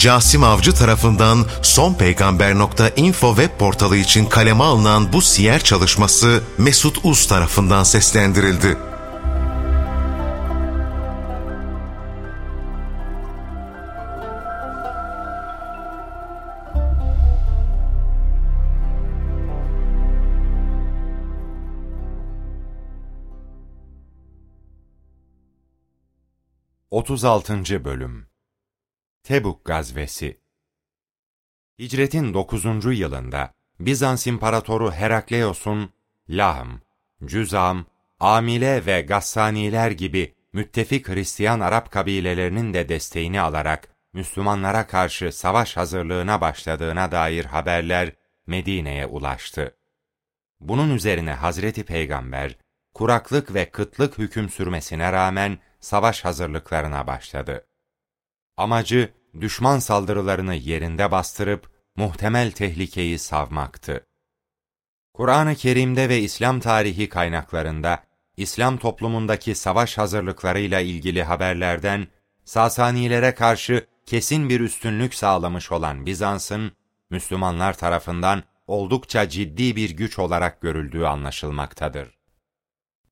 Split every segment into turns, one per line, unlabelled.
Casim Avcı tarafından sonpeygamber.info web portalı için kaleme alınan bu siyer çalışması Mesut Uz tarafından seslendirildi.
Otuz altıncı Bölüm Tebuk Gazvesi Hicretin 9. yılında Bizans İmparatoru Herakleios'un Lahm, Cüzam, Amile ve Gassaniler gibi müttefik Hristiyan Arap kabilelerinin de desteğini alarak Müslümanlara karşı savaş hazırlığına başladığına dair haberler Medine'ye ulaştı. Bunun üzerine Hazreti Peygamber, kuraklık ve kıtlık hüküm sürmesine rağmen savaş hazırlıklarına başladı. Amacı düşman saldırılarını yerinde bastırıp muhtemel tehlikeyi savmaktı. Kur'an-ı Kerim'de ve İslam tarihi kaynaklarında İslam toplumundaki savaş hazırlıklarıyla ilgili haberlerden Sasanilere karşı kesin bir üstünlük sağlamış olan Bizans'ın Müslümanlar tarafından oldukça ciddi bir güç olarak görüldüğü anlaşılmaktadır.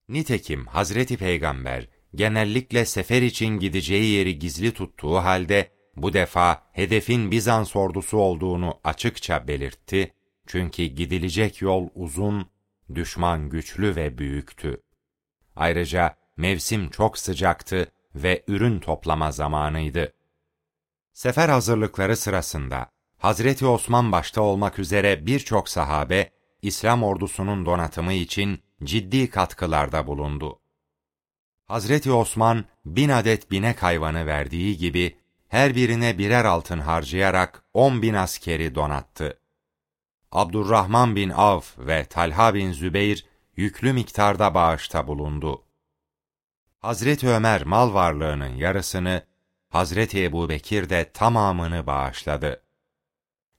Nitekim Hazreti Peygamber genellikle sefer için gideceği yeri gizli tuttuğu halde bu defa hedefin Bizans ordusu olduğunu açıkça belirtti. Çünkü gidilecek yol uzun, düşman güçlü ve büyüktü. Ayrıca mevsim çok sıcaktı ve ürün toplama zamanıydı. Sefer hazırlıkları sırasında Hazreti Osman başta olmak üzere birçok sahabe İslam ordusunun donatımı için ciddi katkılarda bulundu. Hazreti Osman bin adet binek hayvanı verdiği gibi her birine birer altın harcayarak on bin askeri donattı. Abdurrahman bin Av ve Talha bin Zübeyir yüklü miktarda bağışta bulundu. Hazreti Ömer mal varlığının yarısını, Hazreti Ebu Bekir de tamamını bağışladı.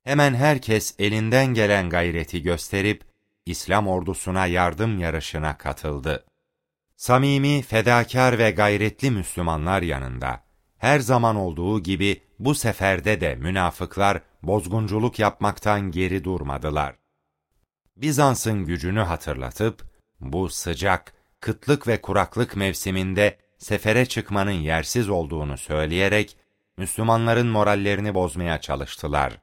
Hemen herkes elinden gelen gayreti gösterip, İslam ordusuna yardım yarışına katıldı. Samimi, fedakar ve gayretli Müslümanlar yanında, her zaman olduğu gibi bu seferde de münafıklar bozgunculuk yapmaktan geri durmadılar. Bizans'ın gücünü hatırlatıp, bu sıcak, kıtlık ve kuraklık mevsiminde sefere çıkmanın yersiz olduğunu söyleyerek, Müslümanların morallerini bozmaya çalıştılar.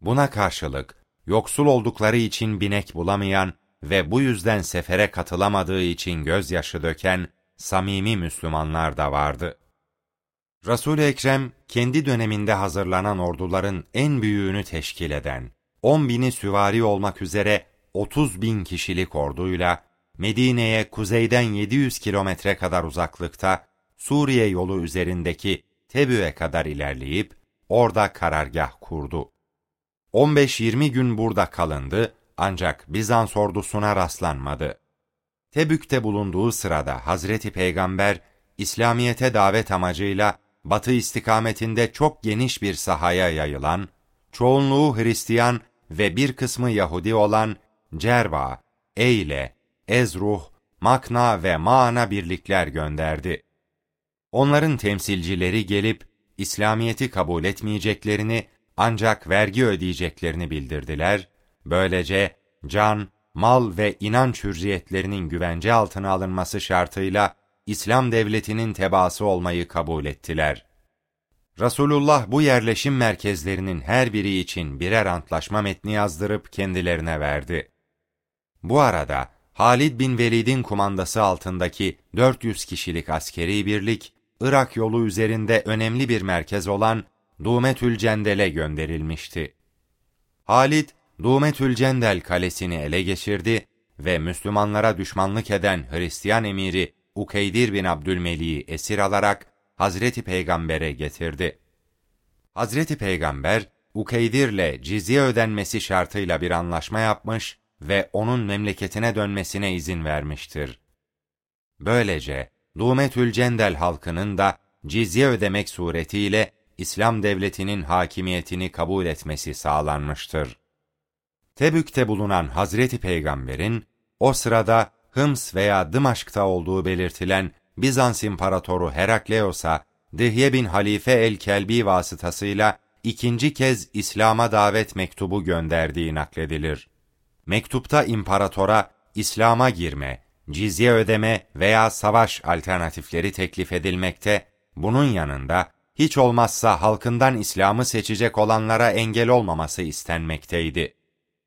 Buna karşılık, yoksul oldukları için binek bulamayan ve bu yüzden sefere katılamadığı için gözyaşı döken samimi Müslümanlar da vardı. Resul-i Ekrem kendi döneminde hazırlanan orduların en büyüğünü teşkil eden 10 bini süvari olmak üzere 30 bin kişilik orduyla Medine'ye kuzeyden 700 kilometre kadar uzaklıkta Suriye yolu üzerindeki Tebü'ye kadar ilerleyip orada karargah kurdu. 15-20 gün burada kalındı ancak Bizans ordusuna rastlanmadı. Tebük'te bulunduğu sırada Hazreti Peygamber İslamiyete davet amacıyla batı istikametinde çok geniş bir sahaya yayılan, çoğunluğu Hristiyan ve bir kısmı Yahudi olan Cerba, Eyle, Ezruh, Makna ve Maana birlikler gönderdi. Onların temsilcileri gelip İslamiyeti kabul etmeyeceklerini ancak vergi ödeyeceklerini bildirdiler. Böylece can, mal ve inanç hürriyetlerinin güvence altına alınması şartıyla İslam devletinin tebaası olmayı kabul ettiler. Resulullah bu yerleşim merkezlerinin her biri için birer antlaşma metni yazdırıp kendilerine verdi. Bu arada Halid bin Velid'in kumandası altındaki 400 kişilik askeri birlik, Irak yolu üzerinde önemli bir merkez olan Dumetül Cendel'e gönderilmişti. Halid, Dumetül Cendel kalesini ele geçirdi ve Müslümanlara düşmanlık eden Hristiyan emiri Ukeydir bin Abdülmelik'i esir alarak Hazreti Peygamber'e getirdi. Hazreti Peygamber, Ukeydir'le cizye ödenmesi şartıyla bir anlaşma yapmış ve onun memleketine dönmesine izin vermiştir. Böylece Dumetül Cendel halkının da cizye ödemek suretiyle İslam devletinin hakimiyetini kabul etmesi sağlanmıştır. Tebük'te bulunan Hazreti Peygamber'in o sırada Hıms veya Dımaşk'ta olduğu belirtilen Bizans İmparatoru Herakleos'a Dihye bin Halife el-Kelbi vasıtasıyla ikinci kez İslam'a davet mektubu gönderdiği nakledilir. Mektupta imparatora İslam'a girme, cizye ödeme veya savaş alternatifleri teklif edilmekte, bunun yanında hiç olmazsa halkından İslam'ı seçecek olanlara engel olmaması istenmekteydi.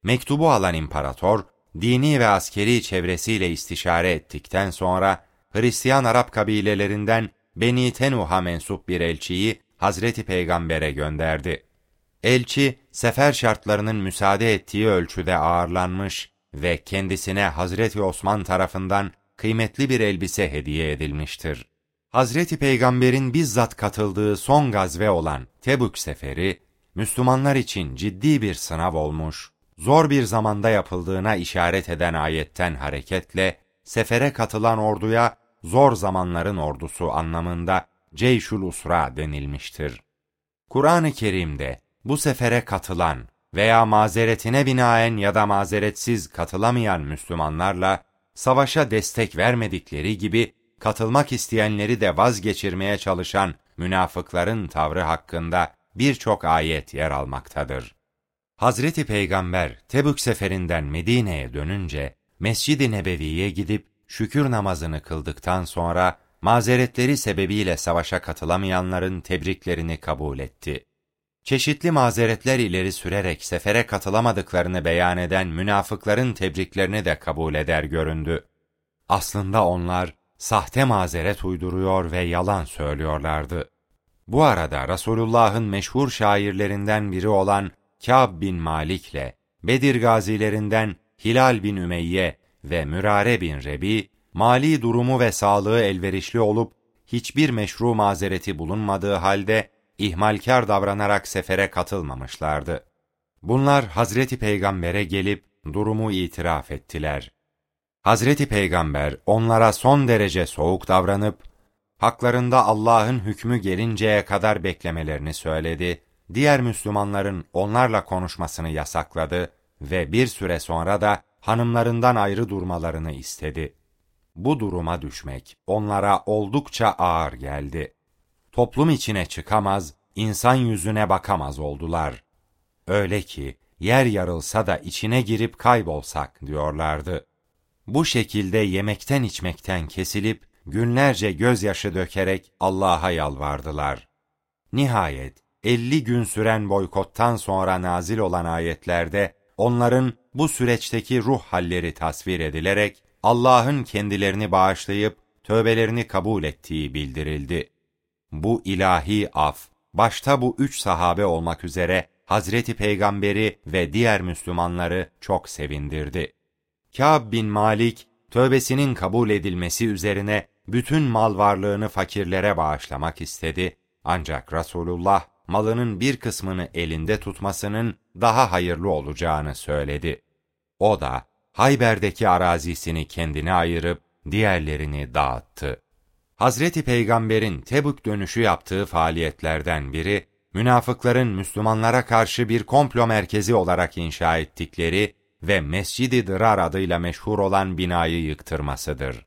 Mektubu alan imparator, dini ve askeri çevresiyle istişare ettikten sonra Hristiyan Arap kabilelerinden Beni Tenuh'a mensup bir elçiyi Hazreti Peygamber'e gönderdi. Elçi, sefer şartlarının müsaade ettiği ölçüde ağırlanmış ve kendisine Hazreti Osman tarafından kıymetli bir elbise hediye edilmiştir. Hazreti Peygamber'in bizzat katıldığı son gazve olan Tebük seferi, Müslümanlar için ciddi bir sınav olmuş, zor bir zamanda yapıldığına işaret eden ayetten hareketle, sefere katılan orduya zor zamanların ordusu anlamında Ceyşul Usra denilmiştir. Kur'an-ı Kerim'de bu sefere katılan veya mazeretine binaen ya da mazeretsiz katılamayan Müslümanlarla savaşa destek vermedikleri gibi katılmak isteyenleri de vazgeçirmeye çalışan münafıkların tavrı hakkında birçok ayet yer almaktadır. Hazreti Peygamber Tebük seferinden Medine'ye dönünce Mescid-i Nebevi'ye gidip şükür namazını kıldıktan sonra mazeretleri sebebiyle savaşa katılamayanların tebriklerini kabul etti. Çeşitli mazeretler ileri sürerek sefere katılamadıklarını beyan eden münafıkların tebriklerini de kabul eder göründü. Aslında onlar sahte mazeret uyduruyor ve yalan söylüyorlardı. Bu arada Resulullah'ın meşhur şairlerinden biri olan Kâb bin Malik ile Bedir gazilerinden Hilal bin Ümeyye ve Mürare bin Rebi, mali durumu ve sağlığı elverişli olup hiçbir meşru mazereti bulunmadığı halde ihmalkar davranarak sefere katılmamışlardı. Bunlar Hazreti Peygamber'e gelip durumu itiraf ettiler. Hazreti Peygamber onlara son derece soğuk davranıp haklarında Allah'ın hükmü gelinceye kadar beklemelerini söyledi. Diğer Müslümanların onlarla konuşmasını yasakladı ve bir süre sonra da hanımlarından ayrı durmalarını istedi. Bu duruma düşmek onlara oldukça ağır geldi. Toplum içine çıkamaz, insan yüzüne bakamaz oldular. Öyle ki yer yarılsa da içine girip kaybolsak diyorlardı. Bu şekilde yemekten içmekten kesilip günlerce gözyaşı dökerek Allah'a yalvardılar. Nihayet 50 gün süren boykottan sonra nazil olan ayetlerde onların bu süreçteki ruh halleri tasvir edilerek Allah'ın kendilerini bağışlayıp tövbelerini kabul ettiği bildirildi. Bu ilahi af, başta bu üç sahabe olmak üzere Hazreti Peygamberi ve diğer Müslümanları çok sevindirdi. Kâb bin Malik, tövbesinin kabul edilmesi üzerine bütün mal varlığını fakirlere bağışlamak istedi. Ancak Resulullah malının bir kısmını elinde tutmasının daha hayırlı olacağını söyledi. O da Hayber'deki arazisini kendine ayırıp diğerlerini dağıttı. Hazreti Peygamber'in Tebük dönüşü yaptığı faaliyetlerden biri, münafıkların Müslümanlara karşı bir komplo merkezi olarak inşa ettikleri ve Mescid-i Dırar adıyla meşhur olan binayı yıktırmasıdır.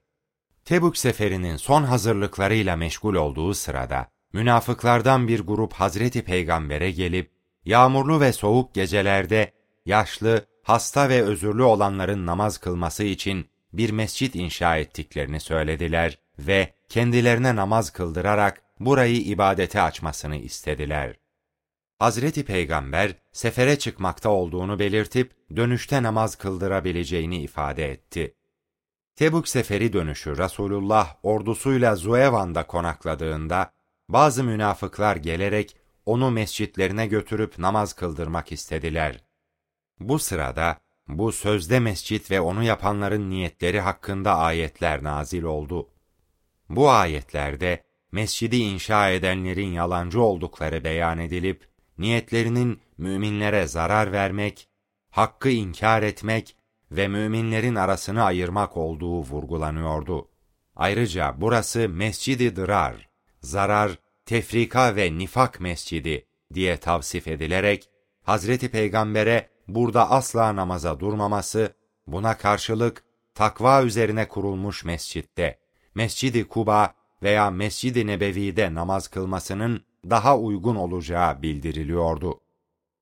Tebük seferinin son hazırlıklarıyla meşgul olduğu sırada, münafıklardan bir grup Hazreti Peygamber'e gelip, yağmurlu ve soğuk gecelerde yaşlı, hasta ve özürlü olanların namaz kılması için bir mescit inşa ettiklerini söylediler ve kendilerine namaz kıldırarak burayı ibadete açmasını istediler. Hazreti Peygamber sefere çıkmakta olduğunu belirtip dönüşte namaz kıldırabileceğini ifade etti. Tebük seferi dönüşü Resulullah ordusuyla Zuevan'da konakladığında bazı münafıklar gelerek onu mescitlerine götürüp namaz kıldırmak istediler. Bu sırada bu sözde mescit ve onu yapanların niyetleri hakkında ayetler nazil oldu. Bu ayetlerde mescidi inşa edenlerin yalancı oldukları beyan edilip, niyetlerinin müminlere zarar vermek, hakkı inkar etmek ve müminlerin arasını ayırmak olduğu vurgulanıyordu. Ayrıca burası Mescid-i Dırar, zarar, tefrika ve nifak mescidi diye tavsif edilerek, Hazreti Peygamber'e burada asla namaza durmaması, buna karşılık takva üzerine kurulmuş mescitte, Mescid-i Kuba veya Mescid-i Nebevi'de namaz kılmasının daha uygun olacağı bildiriliyordu.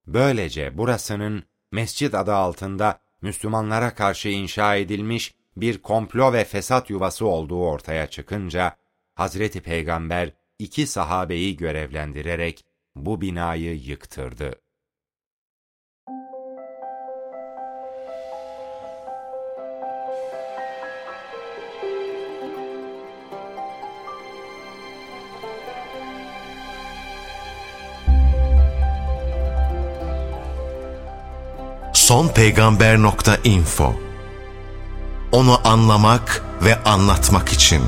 Böylece burasının mescid adı altında Müslümanlara karşı inşa edilmiş bir komplo ve fesat yuvası olduğu ortaya çıkınca, Hazreti Peygamber iki sahabeyi görevlendirerek bu binayı yıktırdı.
sonpeygamber.info Onu anlamak ve anlatmak için